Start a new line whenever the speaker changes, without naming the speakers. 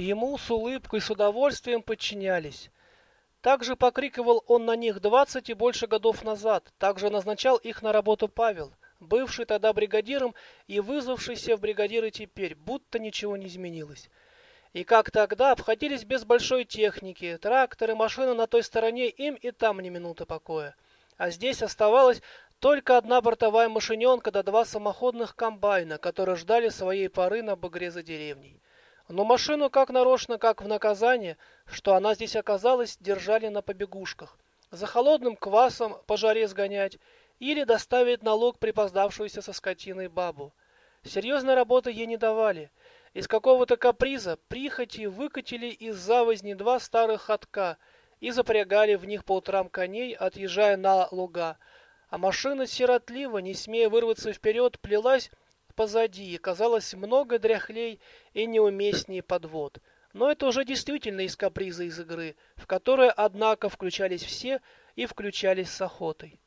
ему с улыбкой и с удовольствием подчинялись. Также покрикивал он на них двадцать и больше годов назад, также назначал их на работу Павел, бывший тогда бригадиром и вызвавшийся в бригадиры теперь, будто ничего не изменилось. И как тогда обходились без большой техники, тракторы, машины на той стороне, им и там ни минуты покоя. А здесь оставалась только одна бортовая машиненка да два самоходных комбайна, которые ждали своей поры на бугре за деревней. Но машину как нарочно, как в наказание, что она здесь оказалась, держали на побегушках. За холодным квасом по жаре сгонять или доставить налог припоздавшуюся со скотиной бабу. Серьезной работы ей не давали. Из какого-то каприза прихоти выкатили из завозни два старых ходка и запрягали в них по утрам коней, отъезжая на луга. А машина сиротливо, не смея вырваться вперед, плелась позади и казалось много дряхлей и неуместнее подвод. Но это уже действительно из каприза из игры, в которой, однако, включались все и включались с охотой.